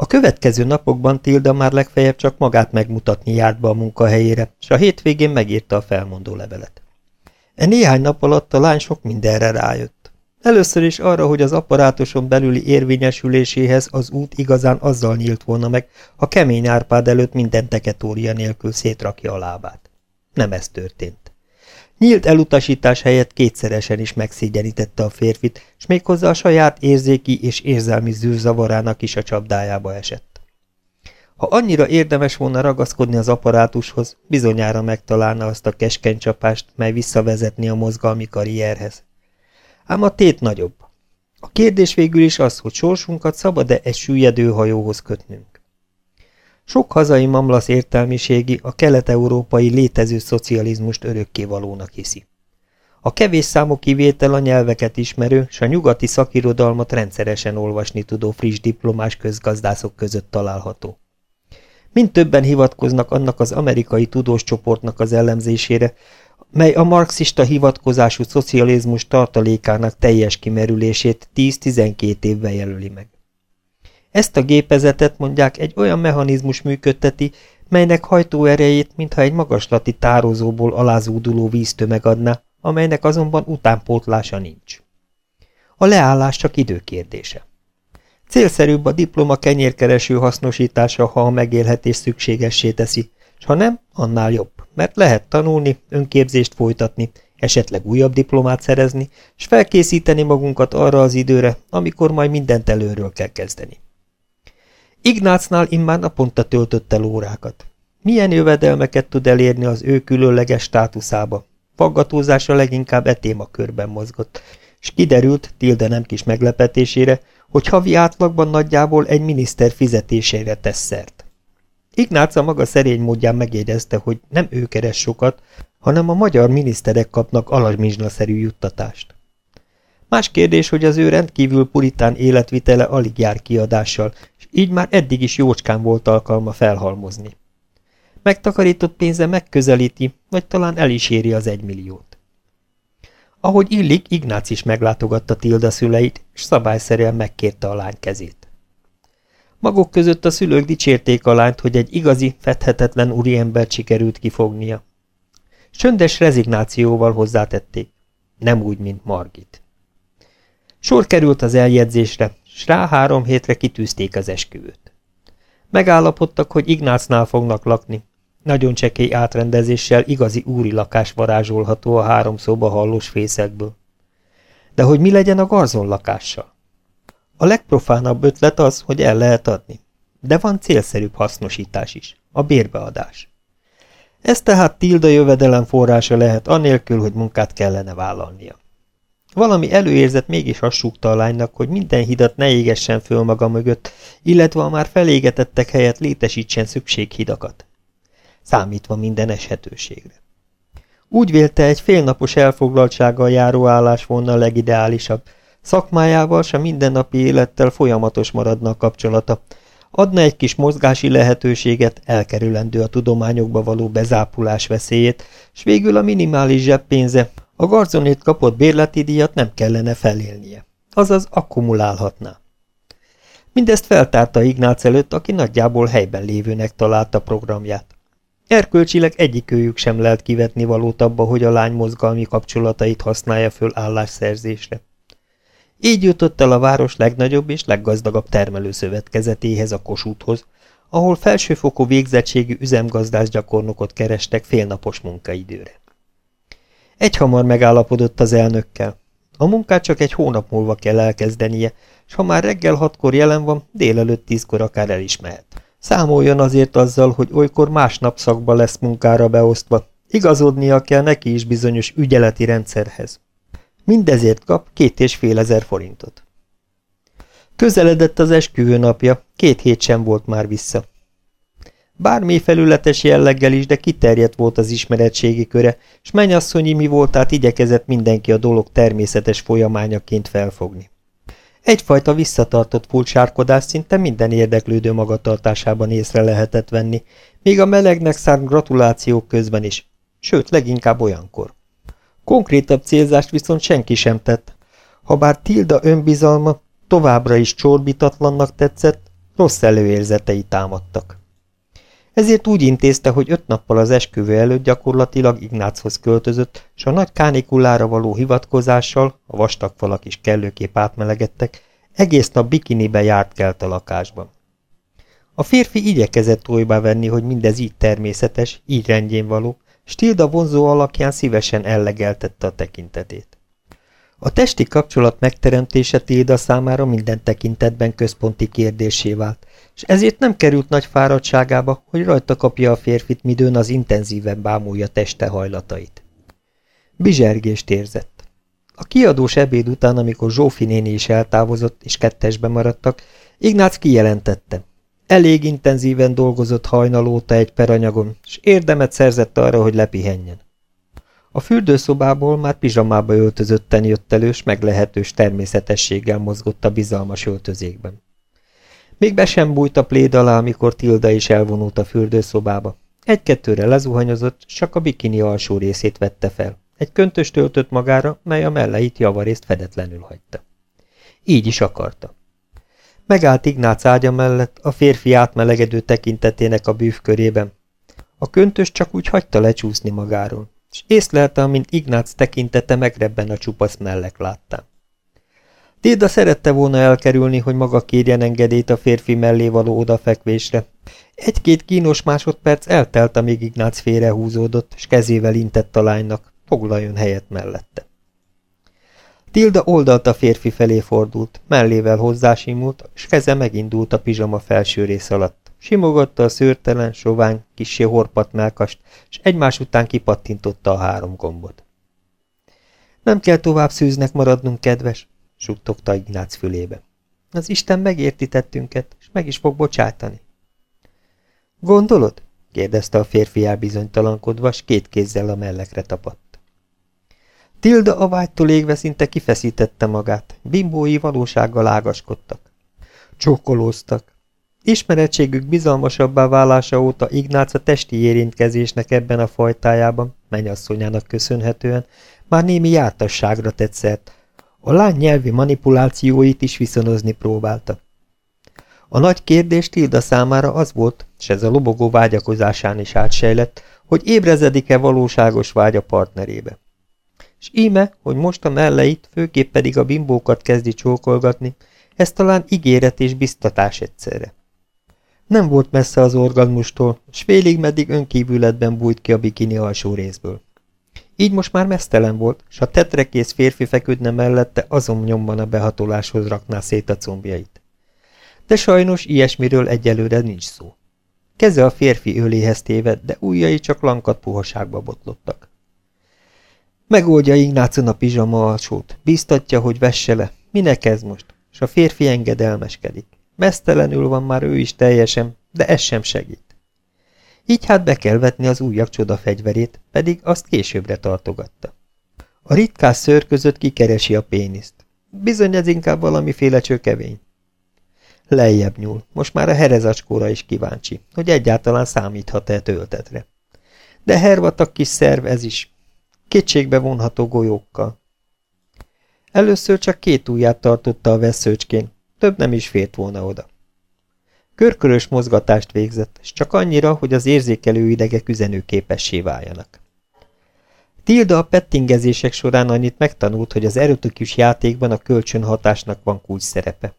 A következő napokban Tilda már legfeljebb csak magát megmutatni járt be a munkahelyére, és a hétvégén megírta a felmondó levelet. E néhány nap alatt a lány sok mindenre rájött. Először is arra, hogy az apparátuson belüli érvényesüléséhez az út igazán azzal nyílt volna meg, ha kemény árpád előtt minden teketória nélkül szétrakja a lábát. Nem ez történt. Nyílt elutasítás helyett kétszeresen is megszégyenítette a férfit, és méghozzá a saját érzéki és érzelmi zűrzavarának is a csapdájába esett. Ha annyira érdemes volna ragaszkodni az apparátushoz, bizonyára megtalálna azt a keskeny csapást, mely visszavezetni a mozgalmi karrierhez. Ám a tét nagyobb. A kérdés végül is az, hogy sorsunkat szabad-e egy süllyedő hajóhoz kötnünk. Sok hazai mamlasz értelmiségi a kelet-európai létező szocializmust örökkévalónak hiszi. A kevés számú kivétel a nyelveket ismerő, s a nyugati szakirodalmat rendszeresen olvasni tudó friss diplomás közgazdászok között található. Mind többen hivatkoznak annak az amerikai tudós csoportnak az ellenzésére, mely a marxista hivatkozású szocializmus tartalékának teljes kimerülését 10-12 évvel jelöli meg. Ezt a gépezetet mondják egy olyan mechanizmus működteti, melynek hajtóerejét, mintha egy magaslati tározóból alázóduló víztömeg adná, amelynek azonban utánpótlása nincs. A leállás csak időkérdése. Célszerűbb a diploma kenyérkereső hasznosítása, ha a megélhetés szükségessé teszi, s ha nem, annál jobb, mert lehet tanulni, önképzést folytatni, esetleg újabb diplomát szerezni, és felkészíteni magunkat arra az időre, amikor majd mindent előről kell kezdeni. Ignácnál immár naponta töltött el órákat. Milyen jövedelmeket tud elérni az ő különleges státuszába? Faggatózása leginkább e témakörben mozgott, és kiderült, Tilde nem kis meglepetésére, hogy havi átlagban nagyjából egy miniszter fizetésére tesz szert. Ignác a maga szerény módján megjegyezte, hogy nem ő keres sokat, hanem a magyar miniszterek kapnak alasmizsnaszerű juttatást. Más kérdés, hogy az ő rendkívül puritán életvitele alig jár kiadással, így már eddig is jócskán volt alkalma felhalmozni. Megtakarított pénze megközelíti, vagy talán el is éri az egymilliót. Ahogy illik, Ignác is meglátogatta Tilda szüleit, és szabályszerűen megkérte a lány kezét. Maguk között a szülők dicsérték a lányt, hogy egy igazi, fedhetetlen úriembert sikerült kifognia. Söndes rezignációval hozzátették, nem úgy, mint Margit. Sor került az eljegyzésre, s rá három hétre kitűzték az esküvőt. Megállapodtak, hogy Ignácnál fognak lakni. Nagyon csekély átrendezéssel igazi úri lakás varázsolható a három szóba hallós fészekből. De hogy mi legyen a garzon lakással? A legprofánabb ötlet az, hogy el lehet adni. De van célszerűbb hasznosítás is, a bérbeadás. Ez tehát Tilda jövedelem forrása lehet anélkül, hogy munkát kellene vállalnia. Valami előérzet mégis azt a lánynak, hogy minden hidat ne égessen föl maga mögött, illetve a már felégetettek helyett létesítsen szükséghidakat. Számítva minden eshetőségre. Úgy vélte, egy félnapos elfoglaltsággal járó állás volna a legideálisabb, szakmájával sem mindennapi élettel folyamatos maradna a kapcsolata, adna egy kis mozgási lehetőséget, elkerülendő a tudományokba való bezápulás veszélyét, s végül a minimális zseppénze, a garzonét kapott bérleti díjat nem kellene felélnie, azaz akkumulálhatná. Mindezt feltárta Ignác előtt, aki nagyjából helyben lévőnek találta programját. Erkölcsileg egyikőjük sem lehet kivetni valót abba, hogy a lány mozgalmi kapcsolatait használja föl állásszerzésre. Így jutott el a város legnagyobb és leggazdagabb termelőszövetkezetéhez a Kossuthhoz, ahol felsőfokú végzettségű üzemgazdás gyakornokot kerestek félnapos munkaidőre. Egyhamar megállapodott az elnökkel. A munkát csak egy hónap múlva kell elkezdenie, és ha már reggel hatkor jelen van, délelőtt tízkor akár el is mehet. Számoljon azért azzal, hogy olykor más napszakba lesz munkára beosztva, igazodnia kell neki is bizonyos ügyeleti rendszerhez. Mindezért kap két és fél ezer forintot. Közeledett az esküvő napja, két hét sem volt már vissza. Bármi felületes jelleggel is, de kiterjedt volt az ismeretségi köre, s mennyasszonyi mi voltát igyekezett mindenki a dolog természetes folyamányaként felfogni. Egyfajta visszatartott furcsárkodás szinte minden érdeklődő magatartásában észre lehetett venni, még a melegnek szánt gratulációk közben is, sőt, leginkább olyankor. Konkrétabb célzást viszont senki sem tett. Habár Tilda önbizalma továbbra is csorbitatlannak tetszett, Rossz előérzetei támadtak. Ezért úgy intézte, hogy öt nappal az esküvő előtt gyakorlatilag Ignáchoz költözött, és a nagy kánikullára való hivatkozással, a vastag falak is kellőképp átmelegedtek, egész nap bikinibe járt kelt a lakásban. A férfi igyekezett olybá venni, hogy mindez így természetes, így rendjén való, Stilda vonzó alakján szívesen ellegeltette a tekintetét. A testi kapcsolat megteremtése Tilda számára minden tekintetben központi kérdésé vált, és ezért nem került nagy fáradtságába, hogy rajta kapja a férfit, midőn az intenzíven bámulja teste hajlatait. Bizsergést érzett. A kiadós ebéd után, amikor Zsófi néni is eltávozott, és kettesbe maradtak, Ignác kijelentette. Elég intenzíven dolgozott hajnalóta egy peranyagon, és érdemet szerzett arra, hogy lepihenjen. A fürdőszobából már pizsamába öltözötten jött elő, s meglehetős természetességgel mozgott a bizalmas öltözékben. Még be sem bújt a pléd alá, amikor Tilda is elvonult a fürdőszobába. Egy-kettőre lezuhanyozott, csak a bikini alsó részét vette fel. Egy köntöst töltött magára, mely a melleit javarészt fedetlenül hagyta. Így is akarta. Megállt Ignác ágya mellett, a férfi átmelegedő tekintetének a bűvkörében. A köntös csak úgy hagyta lecsúszni magáról, és észlelte, amint Ignác tekintete megrebben a csupasz mellek láttán. Tilda szerette volna elkerülni, hogy maga kérjen engedélyt a férfi mellé való odafekvésre. Egy-két kínos másodperc eltelt, amíg Ignác félrehúzódott, és kezével intett a lánynak, foglaljon helyet mellette. Tilda oldalt a férfi felé fordult, mellével hozzásimult, és keze megindult a pizsama felső rész alatt. Simogatta a szőrtelen, sovány, kissé horpat melkast, és egymás után kipattintotta a három gombot. Nem kell tovább szűznek maradnunk, kedves, suttogta Ignác fülébe. Az Isten megérti tettünket, és meg is fog bocsátani. Gondolod? kérdezte a férfi elbizonytalankodva, s két kézzel a mellekre tapadt. Tilda a vágytól égve szinte kifeszítette magát, bimbói valósággal ágaskodtak. Csókolóztak. Ismerettségük bizalmasabbá válása óta Ignác a testi érintkezésnek ebben a fajtájában, mennyasszonyának köszönhetően, már némi jártasságra tett szert, a lány nyelvi manipulációit is viszonozni próbálta. A nagy kérdés Tilda számára az volt, s ez a lobogó vágyakozásán is átsejlett, hogy ébrezedik-e valóságos vágy a partnerébe. És íme, hogy most a melleit, főképp pedig a bimbókat kezdi csókolgatni, ez talán ígéret és biztatás egyszerre. Nem volt messze az orgazmustól, s félig meddig önkívületben bújt ki a bikini alsó részből. Így most már mesztelen volt, s a tetrekész férfi feküdne mellette, azon nyomban a behatoláshoz rakná szét a combjait. De sajnos ilyesmiről egyelőre nincs szó. Keze a férfi öléhez téved, de ujjai csak lankat puhaságba botlottak. Megoldja Ignácon a pizsama alsót, biztatja, hogy vesse le. Minek ez most? És a férfi engedelmeskedik. Mesztelenül van már ő is teljesen, de ez sem segít. Így hát be kell vetni az újabb csoda fegyverét, pedig azt későbbre tartogatta. A ritkás szőr között kikeresi a péniszt. Bizony ez inkább valamiféle csökevény. Lejjebb nyúl, most már a herezacskóra is kíváncsi, hogy egyáltalán számíthat-e töltetre. De hervatak kis szerv ez is. Kétségbe vonható golyókkal. Először csak két ujját tartotta a veszőcskén, több nem is fért volna oda. Körkörös mozgatást végzett, és csak annyira, hogy az érzékelő idegek üzenőképessé váljanak. Tilda a pettingezések során annyit megtanult, hogy az erotikus játékban a kölcsönhatásnak van kulcs szerepe.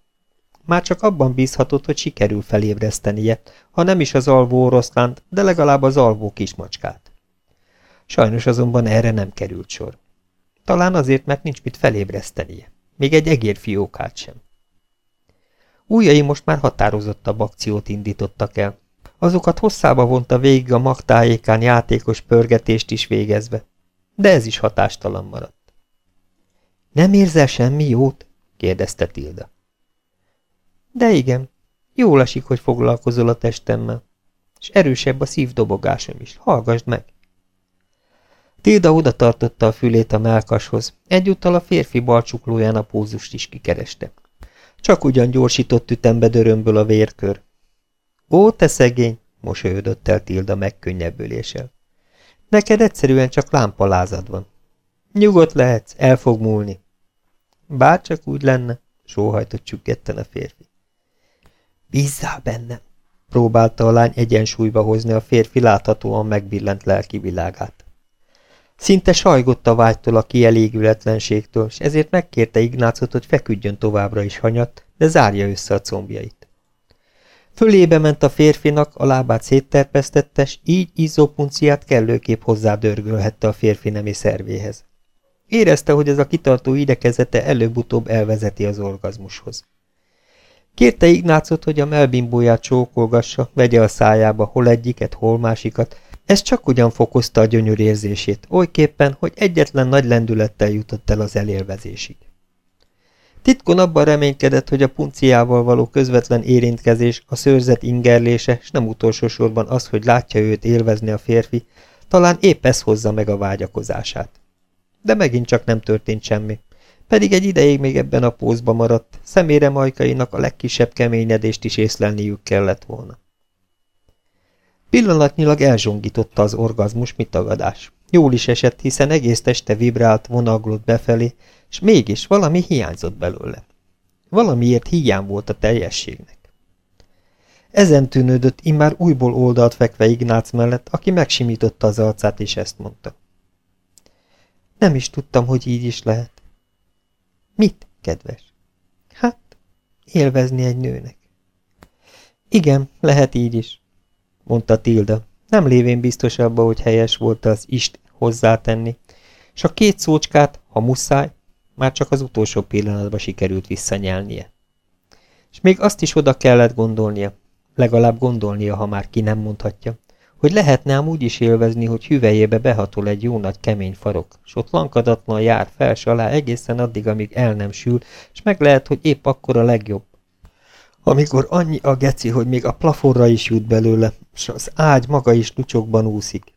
Már csak abban bízhatott, hogy sikerül felébresztenie, ha nem is az alvó oroszlánt, de legalább az alvó kismacskát. Sajnos azonban erre nem került sor. Talán azért, mert nincs mit felébresztenie. Még egy egérfiókát sem. Újjai most már határozottabb akciót indítottak el. Azokat hosszába vonta végig a magtájékán játékos pörgetést is végezve. De ez is hatástalan maradt. Nem érzel semmi jót? kérdezte Tilda. De igen, jól esik, hogy foglalkozol a testemmel. És erősebb a szívdobogásom is. Hallgasd meg! Tilda oda tartotta a fülét a melkashoz, egyúttal a férfi balcsuklóján a pózust is kikereste. Csak ugyan gyorsított ütembe dörömből a vérkör. Ó, te szegény, mosolyodott el Tilda megkönnyebbüléssel. Neked egyszerűen csak lámpalázad van. Nyugodt lehetsz, el fog múlni. Bárcsak úgy lenne, sóhajtott csüggetten a férfi. Bízzál bennem! Próbálta a lány egyensúlyba hozni a férfi láthatóan megbillent lelki világát. Szinte sajgott a vágytól a kielégületlenségtől, és ezért megkérte Ignácot, hogy feküdjön továbbra is hanyat, de zárja össze a combjait. Fölébe ment a férfinak, a lábát szétterpesztette, s így izzópunciát kellőképp hozzádörgölhette a férfi nemi szervéhez. Érezte, hogy ez a kitartó idekezete előbb-utóbb elvezeti az orgazmushoz. Kérte Ignácot, hogy a melbimbóját csókolgassa, vegye a szájába hol egyiket, hol másikat, ez csak ugyan fokozta a gyönyör érzését, olyképpen, hogy egyetlen nagy lendülettel jutott el az elélvezésig. Titkon abban reménykedett, hogy a punciával való közvetlen érintkezés, a szőrzet ingerlése, s nem utolsó sorban az, hogy látja őt élvezni a férfi, talán épp ez hozza meg a vágyakozását. De megint csak nem történt semmi. Pedig egy ideig még ebben a pózba maradt, szemére majkainak a legkisebb keményedést is észlelniük kellett volna. Pillanatnyilag elzsongította az orgazmus, mit tagadás. Jól is esett, hiszen egész teste vibrált, vonaglott befelé, és mégis valami hiányzott belőle. Valamiért hiány volt a teljességnek. Ezen tűnődött immár újból oldalt fekve Ignác mellett, aki megsimította az arcát, és ezt mondta. Nem is tudtam, hogy így is lehet. Mit, kedves? Hát, élvezni egy nőnek. Igen, lehet így is mondta Tilda, nem lévén biztos abba, hogy helyes volt az ist hozzátenni, és a két szócskát, ha muszáj, már csak az utolsó pillanatban sikerült visszanyelnie. És még azt is oda kellett gondolnia, legalább gondolnia, ha már ki nem mondhatja, hogy lehetne úgy is élvezni, hogy hüvelyébe behatol egy jó nagy kemény farok, s ott lankadatlan jár fels alá egészen addig, amíg el nem sül, és meg lehet, hogy épp akkor a legjobb, amikor annyi a geci, hogy még a plafonra is jut belőle, és az ágy maga is lucsokban úszik.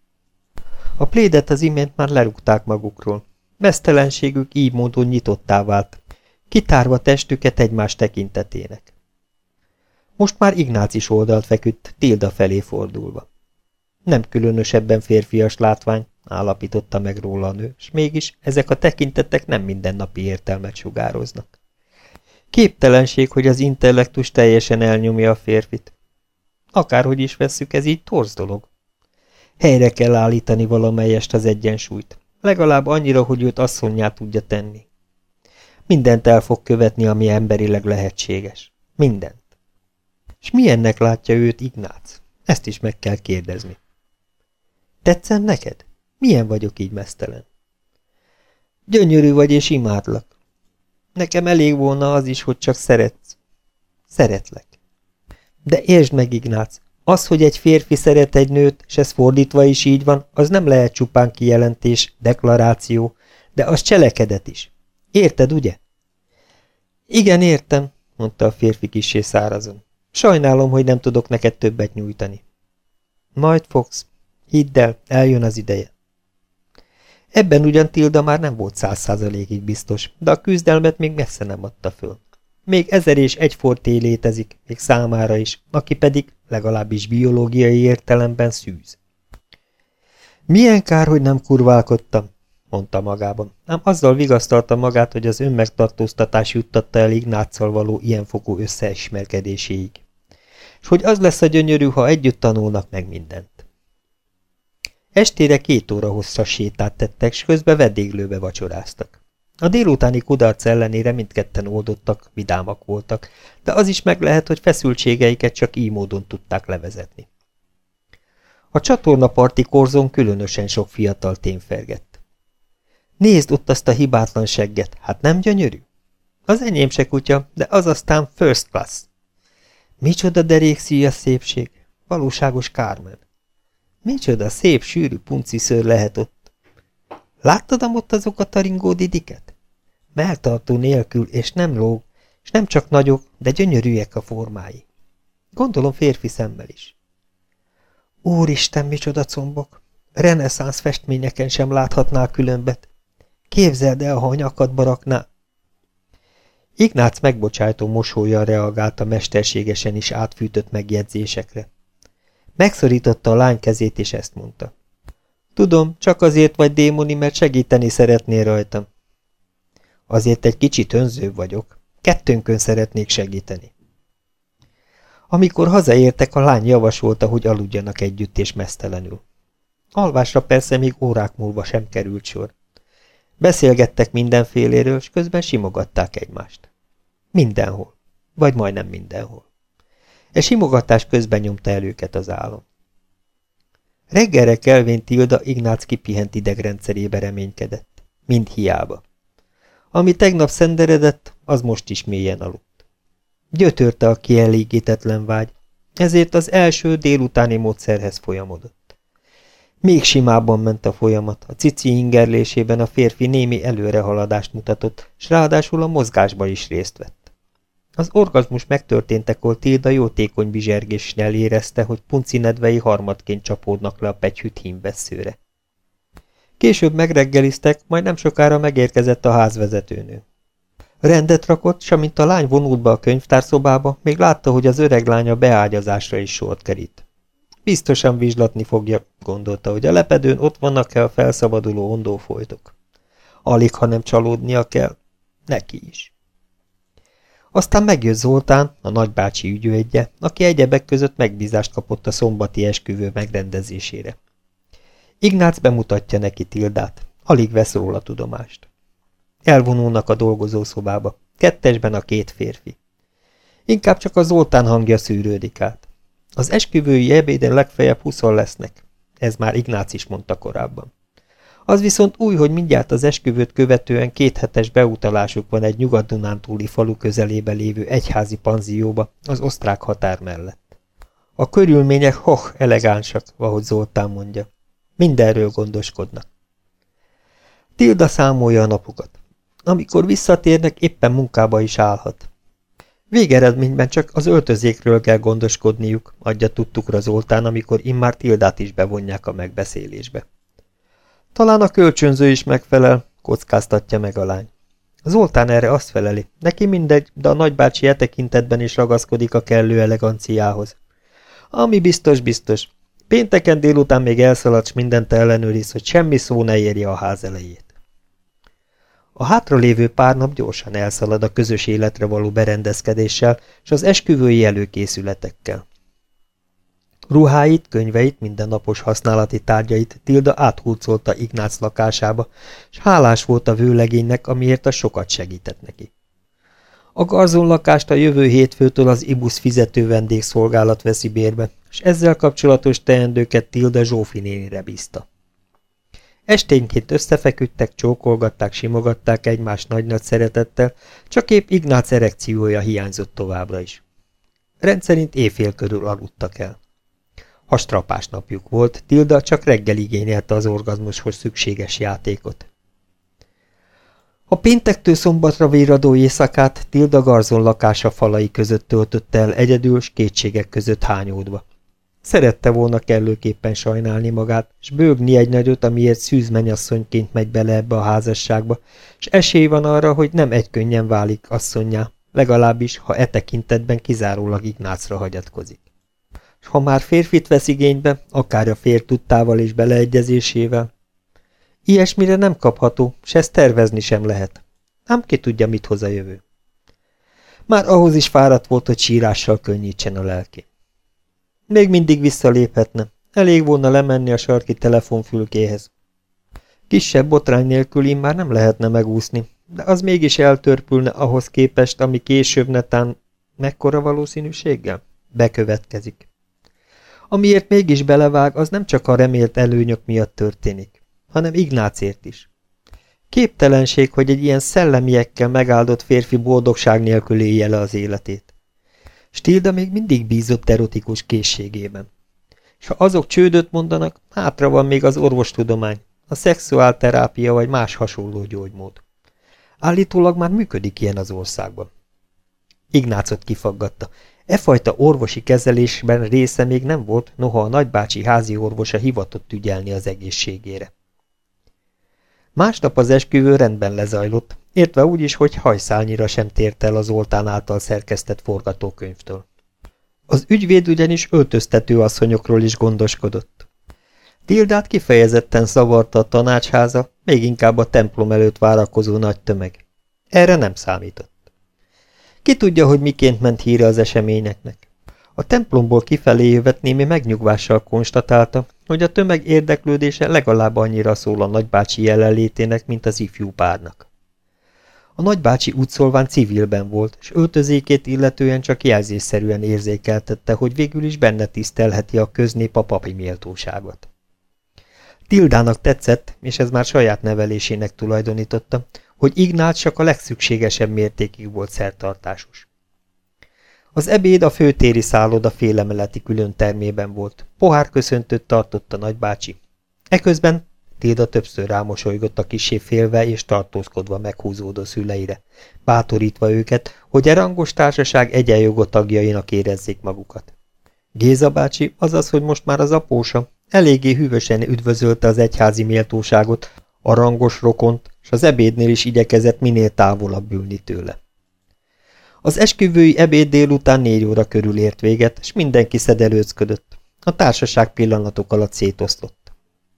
A plédet az imént már lerúgták magukról. Mesztelenségük így módon nyitottá vált, kitárva testüket egymás tekintetének. Most már Ignác is oldalt feküdt, Tilda felé fordulva. Nem különösebben férfias látvány, állapította meg róla a nő, és mégis ezek a tekintetek nem mindennapi értelmet sugároznak. Képtelenség, hogy az intellektus teljesen elnyomja a férfit. Akárhogy is vesszük, ez így torz dolog. Helyre kell állítani valamelyest az egyensúlyt, legalább annyira, hogy őt asszonyá tudja tenni. Mindent el fog követni, ami emberileg lehetséges. Mindent. És milyennek látja őt Ignác? Ezt is meg kell kérdezni. Tetszem neked? Milyen vagyok így mesztelen? Gyönyörű vagy és imádlak. Nekem elég volna az is, hogy csak szeretsz. Szeretlek. De értsd meg, Ignác, az, hogy egy férfi szeret egy nőt, és ez fordítva is így van, az nem lehet csupán kijelentés, deklaráció, de az cselekedet is. Érted, ugye? Igen, értem, mondta a férfi kisé szárazon. Sajnálom, hogy nem tudok neked többet nyújtani. Majd fogsz. Hidd el, eljön az ideje. Ebben ugyan Tilda már nem volt száz százalékig biztos, de a küzdelmet még messze nem adta föl. Még ezer és egy forté létezik, még számára is, aki pedig legalábbis biológiai értelemben szűz. Milyen kár, hogy nem kurválkodtam, mondta magában, ám azzal vigasztalta magát, hogy az önmegtartóztatás juttatta el Ignáccal való ilyenfokú összeismerkedéséig. És hogy az lesz a gyönyörű, ha együtt tanulnak meg mindent. Estére két óra hosszas sétát tettek, s közben vedéglőbe vacsoráztak. A délutáni kudarc ellenére mindketten oldottak, vidámak voltak, de az is meg lehet, hogy feszültségeiket csak így módon tudták levezetni. A csatornaparti korzon különösen sok fiatal témfergett. Nézd ott azt a hibátlan segget, hát nem gyönyörű? Az enyém se kutya, de az aztán first class. Micsoda szíja szépség, valóságos Carmen. Micsoda szép, sűrű punciszőr lehet ott. Láttad ott azokat a ringódidiket? Melltartó nélkül, és nem lóg, és nem csak nagyok, de gyönyörűek a formái. Gondolom férfi szemmel is. Úristen, micsoda combok! Reneszánsz festményeken sem láthatnál különbet. Képzeld el, ha a nyakadba rakná. Ignác megbocsájtó mosolyan reagált a mesterségesen is átfűtött megjegyzésekre. Megszorította a lány kezét, és ezt mondta. Tudom, csak azért vagy démoni, mert segíteni szeretnél rajtam. Azért egy kicsit önző vagyok. Kettőnkön szeretnék segíteni. Amikor hazaértek, a lány javasolta, hogy aludjanak együtt és mesztelenül. Alvásra persze még órák múlva sem került sor. Beszélgettek mindenféléről, és közben simogatták egymást. Mindenhol. Vagy majdnem mindenhol. E simogatás közben nyomta el őket az álom. Reggelre kelvén Tilda Ignác kipihent idegrendszerébe reménykedett. Mind hiába. Ami tegnap szenderedett, az most is mélyen aludt. Gyötörte a kielégítetlen vágy, ezért az első délutáni módszerhez folyamodott. Még simábban ment a folyamat, a cici ingerlésében a férfi némi előrehaladást mutatott, s ráadásul a mozgásba is részt vett. Az orgazmus megtörténtekor Tilda jótékony bizsergésnél érezte, hogy punci nedvei harmadként csapódnak le a pegyhűt hímvesszőre. Később megreggeliztek, majd nem sokára megérkezett a házvezetőnő. Rendet rakott, s amint a lány vonult be a könyvtárszobába, még látta, hogy az öreg lánya beágyazásra is sort kerít. Biztosan vizslatni fogja, gondolta, hogy a lepedőn ott vannak-e a felszabaduló ondófolytok. Alig, ha nem csalódnia kell. Neki is. Aztán megjött Zoltán, a nagybácsi ügyőegye, aki egyebek között megbízást kapott a szombati esküvő megrendezésére. Ignác bemutatja neki Tildát, alig vesz róla tudomást. Elvonulnak a dolgozószobába, kettesben a két férfi. Inkább csak a Zoltán hangja szűrődik át. Az esküvői ebéden legfeljebb huszon lesznek. Ez már Ignác is mondta korábban. Az viszont új, hogy mindjárt az esküvőt követően kéthetes beutalásuk van egy nyugat-dunántúli falu közelébe lévő egyházi panzióba az osztrák határ mellett. A körülmények hoch elegánsak, ahogy Zoltán mondja. Mindenről gondoskodnak. Tilda számolja a napokat. Amikor visszatérnek, éppen munkába is állhat. Végeredményben csak az öltözékről kell gondoskodniuk, adja tudtukra Zoltán, amikor immár Tildát is bevonják a megbeszélésbe. Talán a kölcsönző is megfelel, kockáztatja meg a lány. Zoltán erre azt feleli, neki mindegy, de a nagybácsi e tekintetben is ragaszkodik a kellő eleganciához. Ami biztos, biztos. Pénteken délután még elszaladsz mindent ellenőriz, hogy semmi szó ne érje a ház elejét. A hátralévő pár nap gyorsan elszalad a közös életre való berendezkedéssel és az esküvői előkészületekkel. Ruháit, könyveit, mindennapos használati tárgyait Tilda áthulcolta Ignác lakásába, és hálás volt a vőlegénynek, amiért a sokat segített neki. A garzon lakást a jövő hétfőtől az Ibusz fizető vendégszolgálat veszi bérbe, és ezzel kapcsolatos teendőket Tilda Zsófi nénire bízta. Esténként összefeküdtek, csókolgatták, simogatták egymást nagy-nagy szeretettel, csak épp Ignác erekciója hiányzott továbbra is. Rendszerint éjfél körül aludtak el. Ha strapás napjuk volt, Tilda csak reggel igényelte az orgazmushoz szükséges játékot. A péntektől szombatra véradó éjszakát Tilda Garzon lakása falai között töltötte el egyedül, s kétségek között hányódva. Szerette volna kellőképpen sajnálni magát, s bőgni egy nagyot, amiért szűz mennyasszonyként megy bele ebbe a házasságba, és esély van arra, hogy nem egy könnyen válik asszonyá, legalábbis, ha e tekintetben kizárólag Ignácra hagyatkozik. S ha már férfit vesz igénybe, akár a fér tudtával és beleegyezésével, ilyesmire nem kapható, s ezt tervezni sem lehet. Nem ki tudja, mit hoz a jövő. Már ahhoz is fáradt volt, hogy sírással könnyítsen a lelki. Még mindig visszaléphetne. Elég volna lemenni a sarki telefonfülkéhez. Kisebb botrány nélkül már nem lehetne megúszni, de az mégis eltörpülne ahhoz képest, ami később netán mekkora valószínűséggel bekövetkezik. Amiért mégis belevág, az nem csak a remélt előnyök miatt történik, hanem Ignácért is. Képtelenség, hogy egy ilyen szellemiekkel megáldott férfi boldogság nélkül élje le az életét. Stilda még mindig bízott erotikus készségében. És ha azok csődöt mondanak, hátra van még az orvostudomány, a szexuálterápia vagy más hasonló gyógymód. Állítólag már működik ilyen az országban. Ignácot kifaggatta. E fajta orvosi kezelésben része még nem volt, noha a nagybácsi házi orvosa hivatott ügyelni az egészségére. Másnap az esküvő rendben lezajlott, értve úgy is, hogy hajszálnyira sem tért el az Oltán által szerkesztett forgatókönyvtől. Az ügyvéd ugyanis öltöztető asszonyokról is gondoskodott. Tildát kifejezetten szavarta a tanácsháza, még inkább a templom előtt várakozó nagy tömeg. Erre nem számított. Ki tudja, hogy miként ment híre az eseményeknek. A templomból kifelé jövet némi megnyugvással konstatálta, hogy a tömeg érdeklődése legalább annyira szól a nagybácsi jelenlétének, mint az ifjú párnak. A nagybácsi útszolván civilben volt, és öltözékét illetően csak jelzésszerűen érzékeltette, hogy végül is benne tisztelheti a köznép a papi méltóságot. Tildának tetszett, és ez már saját nevelésének tulajdonította, hogy Ignác csak a legszükségesebb mértékig volt szertartásos. Az ebéd a főtéri szálloda félemeleti külön termében volt. Pohár köszöntött tartott a nagybácsi. Eközben Tilda többször rámosolygott a kisé félve és tartózkodva meghúzódó szüleire, bátorítva őket, hogy a rangos társaság egyenjogott tagjainak érezzék magukat. Géza bácsi, azaz, hogy most már az apósa, eléggé hűvösen üdvözölte az egyházi méltóságot, a rangos rokont, és az ebédnél is igyekezett minél távolabb ülni tőle. Az esküvői ebéd délután négy óra körül ért véget, és mindenki szedelőzködött. A társaság pillanatok alatt szétoszlott.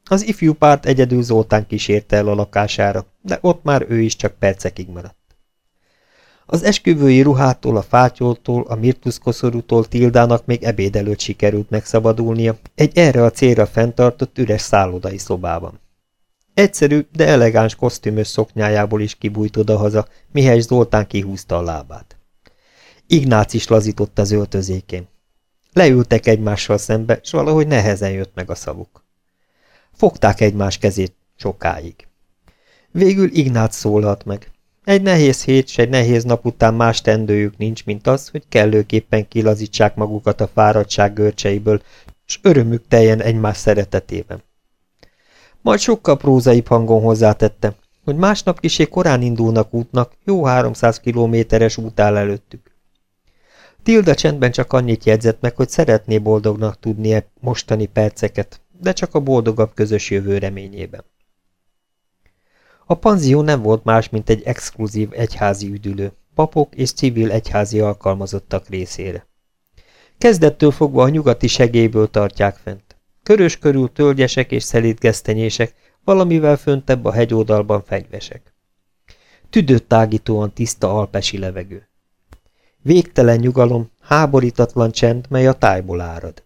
Az ifjú párt egyedül Zoltán kísérte el a lakására, de ott már ő is csak percekig maradt. Az esküvői ruhától, a fátyoltól, a mirtuszkoszorútól Tildának még ebéd előtt sikerült megszabadulnia, egy erre a célra fenntartott üres szállodai szobában. Egyszerű, de elegáns kosztümös szoknyájából is kibújt odahaza, mihez Zoltán kihúzta a lábát. Ignác is lazított az öltözékén. Leültek egymással szembe, s valahogy nehezen jött meg a szavuk. Fogták egymás kezét sokáig. Végül Ignác szólhat meg. Egy nehéz hét s egy nehéz nap után más tendőjük nincs, mint az, hogy kellőképpen kilazítsák magukat a fáradtság görcseiből, s örömük teljen egymás szeretetében. Majd sokkal prózaibb hangon hozzátette, hogy másnap kisé korán indulnak útnak, jó 300 kilométeres út áll előttük. Tilda csendben csak annyit jegyzett meg, hogy szeretné boldognak tudnie mostani perceket, de csak a boldogabb közös jövő reményében. A panzió nem volt más, mint egy exkluzív egyházi üdülő, papok és civil egyházi alkalmazottak részére. Kezdettől fogva a nyugati segélyből tartják fent. Körös körül tölgyesek és szelítgesztenyések, valamivel föntebb a hegyoldalban fegyvesek. Tüdőt tágítóan tiszta alpesi levegő. Végtelen nyugalom, háborítatlan csend, mely a tájból árad.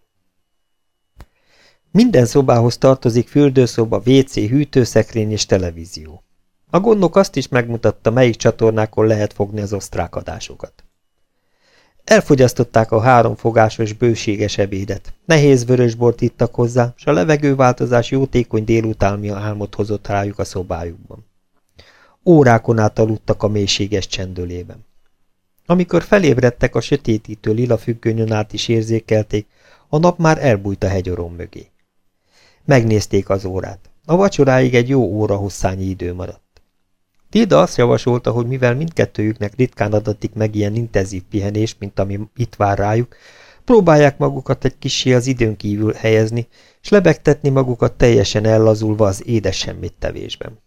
Minden szobához tartozik fürdőszoba, WC, hűtőszekrény és televízió. A gondnok azt is megmutatta, melyik csatornákon lehet fogni az osztrák adásokat. Elfogyasztották a három fogásos bőséges ebédet. Nehéz vörösbort ittak hozzá, s a levegőváltozás jótékony délutálmia álmot hozott rájuk a szobájukban. Órákon át aludtak a mélységes csendölében. Amikor felébredtek a sötétítő lila függönyön át is érzékelték, a nap már elbújt a hegyorom mögé. Megnézték az órát. A vacsoráig egy jó óra hosszányi idő maradt. Tilda azt javasolta, hogy mivel mindkettőjüknek ritkán adatik meg ilyen intenzív pihenés, mint ami itt vár rájuk, próbálják magukat egy kissé az időn kívül helyezni, és lebegtetni magukat teljesen ellazulva az édes semmit tevésben.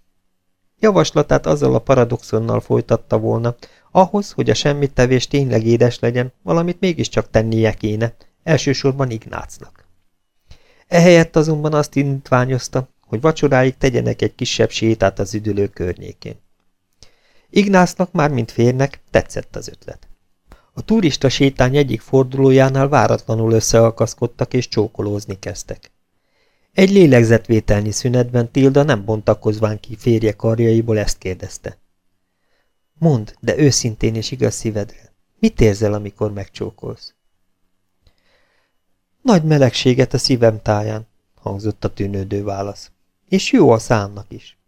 Javaslatát azzal a paradoxonnal folytatta volna, ahhoz, hogy a semmit tevés tényleg édes legyen, valamit mégiscsak tennie kéne, elsősorban Ignácnak. Ehelyett azonban azt indítványozta, hogy vacsoráig tegyenek egy kisebb sétát az üdülő környékén. Ignácnak már mint férnek tetszett az ötlet. A turista sétány egyik fordulójánál váratlanul összeakaszkodtak és csókolózni kezdtek. Egy lélegzetvételnyi szünetben Tilda nem bontakozván ki férje karjaiból ezt kérdezte. Mondd, de őszintén és igaz szívedre. Mit érzel, amikor megcsókolsz? Nagy melegséget a szívem táján, hangzott a tűnődő válasz. És jó a számnak is.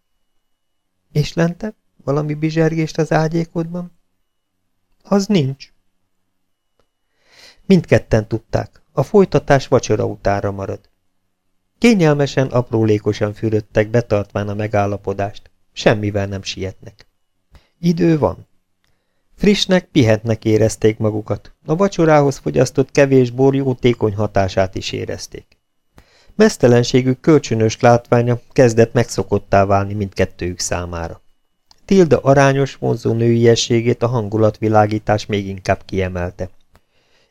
És lentebb? Valami bizsergést az ágyékodban? Az nincs. Mindketten tudták, a folytatás vacsora utára marad. Kényelmesen, aprólékosan fürödtek, betartván a megállapodást. Semmivel nem sietnek. Idő van. Frissnek, pihentnek érezték magukat. A vacsorához fogyasztott kevés bor jótékony hatását is érezték. Mesztelenségük kölcsönös látványa kezdett megszokottá válni mindkettőjük számára. Tilda arányos, vonzó nőiességét a hangulatvilágítás még inkább kiemelte.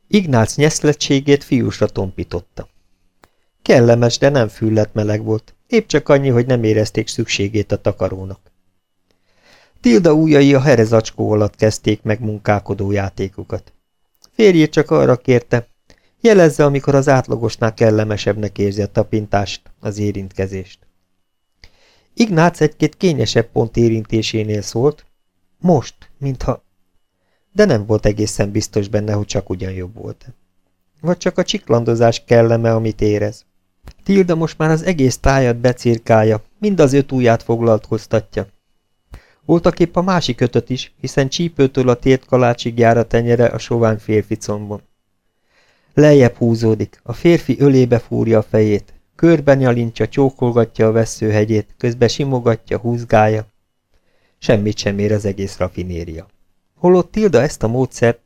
Ignác nyeszlettségét fiúsra tompította. Kellemes, de nem füllett meleg volt, épp csak annyi, hogy nem érezték szükségét a takarónak. Tilda ujjai a herezacskó alatt kezdték meg munkálkodó játékukat. Férjét csak arra kérte, Jelezze, amikor az átlagosnál kellemesebbnek érzi a tapintást, az érintkezést. Ignác egy-két kényesebb pont érintésénél szólt, most, mintha... De nem volt egészen biztos benne, hogy csak ugyan jobb volt. Vagy csak a csiklandozás kelleme, amit érez. Tilda most már az egész tájat becirkálja, mind az öt ujját foglalkoztatja. Voltak épp a másik ötöt is, hiszen csípőtől a tért kalácsig jár a tenyere a sovány férfi combon. Lejjebb húzódik, a férfi ölébe fúrja a fejét, körben nyalintja, csókolgatja a veszőhegyét, közben simogatja, húzgálja. Semmit sem ér az egész rafinéria. Holott Tilda ezt a módszert,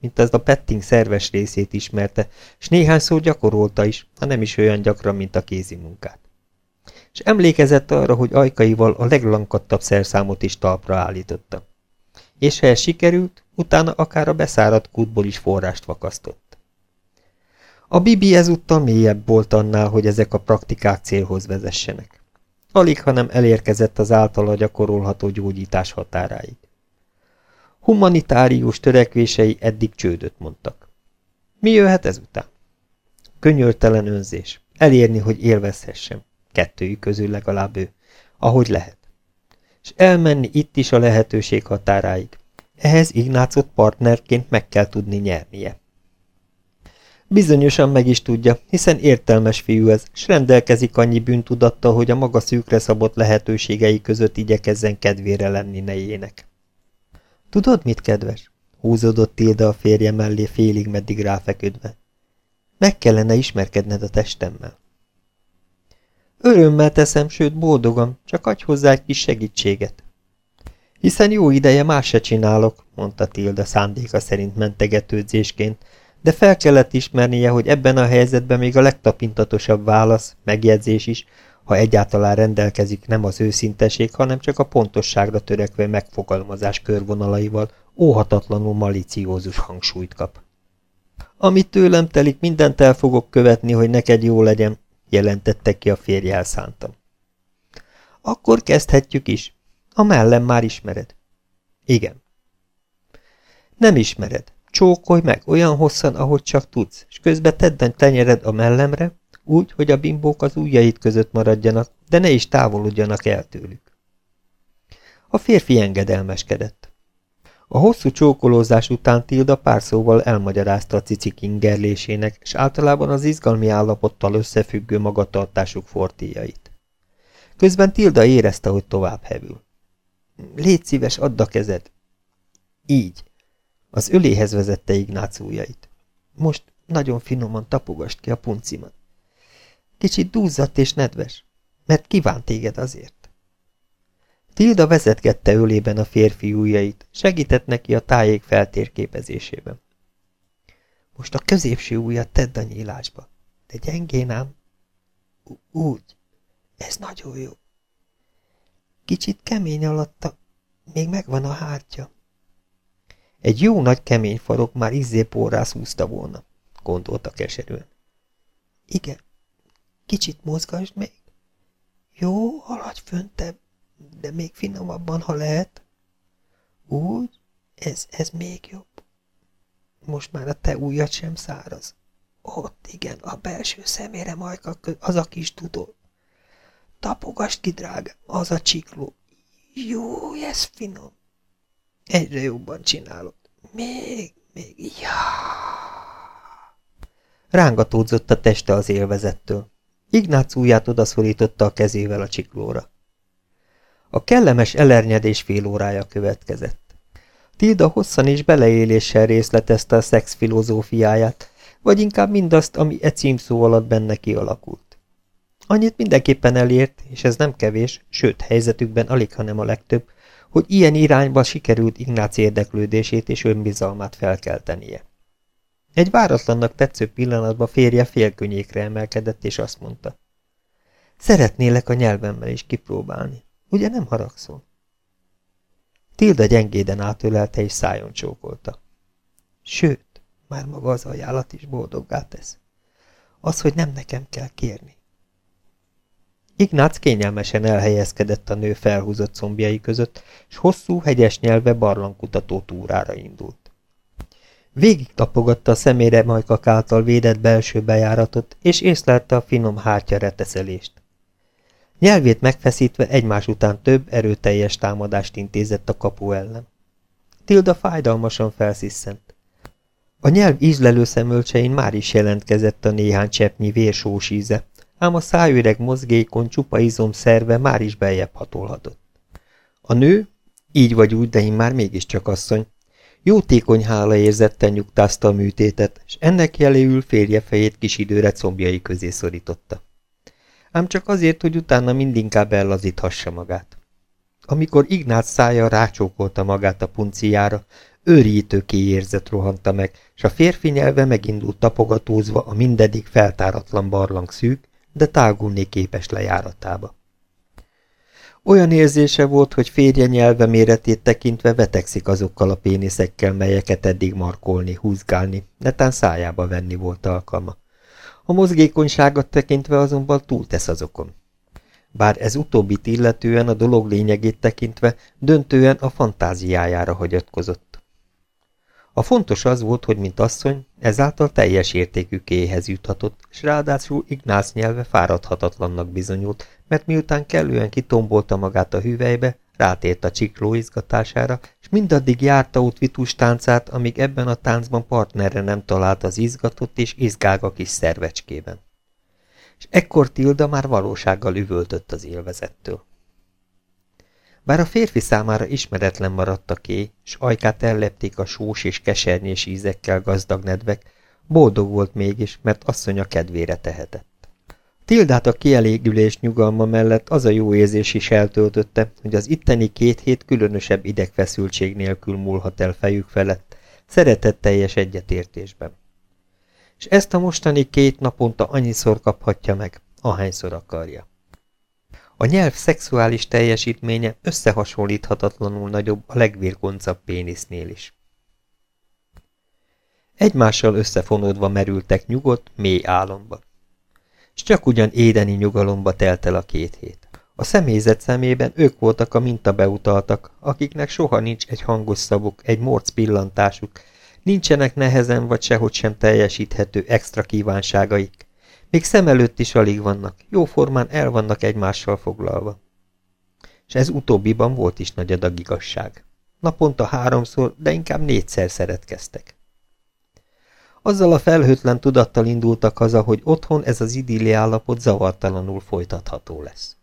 mint az a petting szerves részét ismerte, s néhányszor gyakorolta is, ha nem is olyan gyakran, mint a kézi munkát. És emlékezett arra, hogy ajkaival a leglankadtabb szerszámot is talpra állította. És ha ez sikerült, utána akár a beszáradt kútból is forrást vakasztott. A Bibi ezúttal mélyebb volt annál, hogy ezek a praktikák célhoz vezessenek. Alig, hanem elérkezett az általa gyakorolható gyógyítás határáig. Humanitárius törekvései eddig csődöt mondtak. Mi jöhet ezután? Könyörtelen önzés. Elérni, hogy élvezhessem. Kettőjük közül legalább ő. Ahogy lehet. És elmenni itt is a lehetőség határáig. Ehhez Ignácot partnerként meg kell tudni nyernie. Bizonyosan meg is tudja, hiszen értelmes fiú ez, s rendelkezik annyi bűntudattal, hogy a maga szűkre szabott lehetőségei között igyekezzen kedvére lenni nejének. Tudod mit, kedves? Húzódott Tilda a férje mellé félig meddig ráfeküdve. Meg kellene ismerkedned a testemmel. Örömmel teszem, sőt boldogan, csak adj hozzá egy kis segítséget. Hiszen jó ideje más se csinálok, mondta Tilda szándéka szerint mentegetődzésként, de fel kellett ismernie, hogy ebben a helyzetben még a legtapintatosabb válasz, megjegyzés is, ha egyáltalán rendelkezik nem az őszinteség, hanem csak a pontosságra törekvő megfogalmazás körvonalaival óhatatlanul maliciózus hangsúlyt kap. Amit tőlem telik, mindent el fogok követni, hogy neked jó legyen, jelentette ki a férj elszántam. Akkor kezdhetjük is. A mellem már ismered. Igen. Nem ismered. Csókolj meg olyan hosszan, ahogy csak tudsz, és közben tedd a tenyered a mellemre, úgy, hogy a bimbók az ujjait között maradjanak, de ne is távolodjanak el tőlük. A férfi engedelmeskedett. A hosszú csókolózás után Tilda pár szóval elmagyarázta a cicik ingerlésének, és általában az izgalmi állapottal összefüggő magatartásuk fortíjait. Közben Tilda érezte, hogy tovább hevül. Légy szíves, add a kezed. Így. Az öléhez vezette Ignác ujjait. Most nagyon finoman tapogast ki a puncimat. Kicsit dúzzadt és nedves, mert kíván téged azért. Tilda vezetgette ölében a férfi ujjait, segített neki a tájék feltérképezésében. Most a középső ujjat tedd a nyílásba, de gyengén ám. Úgy, ez nagyon jó. Kicsit kemény alatta, még megvan a hártya. Egy jó nagy kemény farok már izzé porrász húzta volna, gondolta keserűen. Igen, Kicsit mozgasd még. Jó, haladj föntebb, de még finomabban, ha lehet. Úgy? Ez, ez még jobb. Most már a te ujjad sem száraz. Ott, igen, a belső szemére majka, az a kis tudó. Tapogasd ki, drága, az a csikló. Jó, ez finom. Egyre jobban csinálod. Még, még, ja. Rángatódzott a teste az élvezettől. Ignác ujját odaszorította a kezével a csiklóra. A kellemes elernyedés fél órája következett. Tilda hosszan és beleéléssel részletezte a szex filozófiáját, vagy inkább mindazt, ami e címszó alatt benne kialakult. Annyit mindenképpen elért, és ez nem kevés, sőt, helyzetükben alig, hanem a legtöbb, hogy ilyen irányba sikerült Ignác érdeklődését és önbizalmát felkeltenie. Egy váratlannak tetsző pillanatban férje félkönyékre emelkedett, és azt mondta. Szeretnélek a nyelvemmel is kipróbálni. Ugye nem haragszol? Tilda gyengéden átölelte és szájon csókolta. Sőt, már maga az ajánlat is boldoggá tesz. Az, hogy nem nekem kell kérni. Ignác kényelmesen elhelyezkedett a nő felhúzott combjai között, és hosszú, hegyes nyelve barlangkutató túrára indult. Végig tapogatta a szemére majkak által védett belső bejáratot, és észlelte a finom hátja reteszelést. Nyelvét megfeszítve egymás után több erőteljes támadást intézett a kapu ellen. Tilda fájdalmasan felsziszent. A nyelv ízlelő szemölcsein már is jelentkezett a néhány cseppnyi vérsós íze, ám a szájüreg mozgékony csupa izom szerve már is beljebb hatolhatott. A nő, így vagy úgy, de én már mégiscsak asszony, jótékony hála érzetten nyugtázta a műtétet, és ennek jeléül férje fejét kis időre combjai közé szorította. Ám csak azért, hogy utána mindinkább ellazíthassa magát. Amikor Ignác szája rácsókolta magát a punciára, őrjítő kiérzet rohanta meg, s a férfi nyelve megindult tapogatózva a mindedig feltáratlan barlang szűk, de tágulni képes lejáratába. Olyan érzése volt, hogy férje nyelve méretét tekintve vetekszik azokkal a péniszekkel, melyeket eddig markolni, húzgálni, netán szájába venni volt alkalma. A mozgékonyságot tekintve azonban túltesz azokon. Bár ez utóbbit illetően a dolog lényegét tekintve döntően a fantáziájára hagyatkozott. A fontos az volt, hogy mint asszony, ezáltal teljes értékű kéhez juthatott, és ráadásul Ignász nyelve fáradhatatlannak bizonyult, mert miután kellően kitombolta magát a hüvelybe, rátért a csikló izgatására, és mindaddig járta út vitus táncát, amíg ebben a táncban partnerre nem talált az izgatott és izgága kis szervecskében. És ekkor Tilda már valósággal üvöltött az élvezettől. Bár a férfi számára ismeretlen maradt a ké, s ajkát ellepték a sós és kesernyés ízekkel gazdag nedvek, boldog volt mégis, mert asszonya kedvére tehetett. Tildát a kielégülés nyugalma mellett az a jó érzés is eltöltötte, hogy az itteni két hét különösebb idegfeszültség nélkül múlhat el fejük felett, szeretetteljes egyetértésben. És ezt a mostani két naponta annyiszor kaphatja meg, ahányszor akarja. A nyelv szexuális teljesítménye összehasonlíthatatlanul nagyobb a legvirgoncabb pénisznél is. Egymással összefonódva merültek nyugodt, mély álomba. És csak ugyan édeni nyugalomba telt el a két hét. A személyzet szemében ők voltak a mintabeutaltak, akiknek soha nincs egy hangos szavuk, egy morc pillantásuk, nincsenek nehezen vagy sehogy sem teljesíthető extra kívánságaik, még szem előtt is alig vannak, jóformán el vannak egymással foglalva. És ez utóbbiban volt is nagy adag igazság. Naponta háromszor, de inkább négyszer szeretkeztek. Azzal a felhőtlen tudattal indultak haza, hogy otthon ez az idilli állapot zavartalanul folytatható lesz.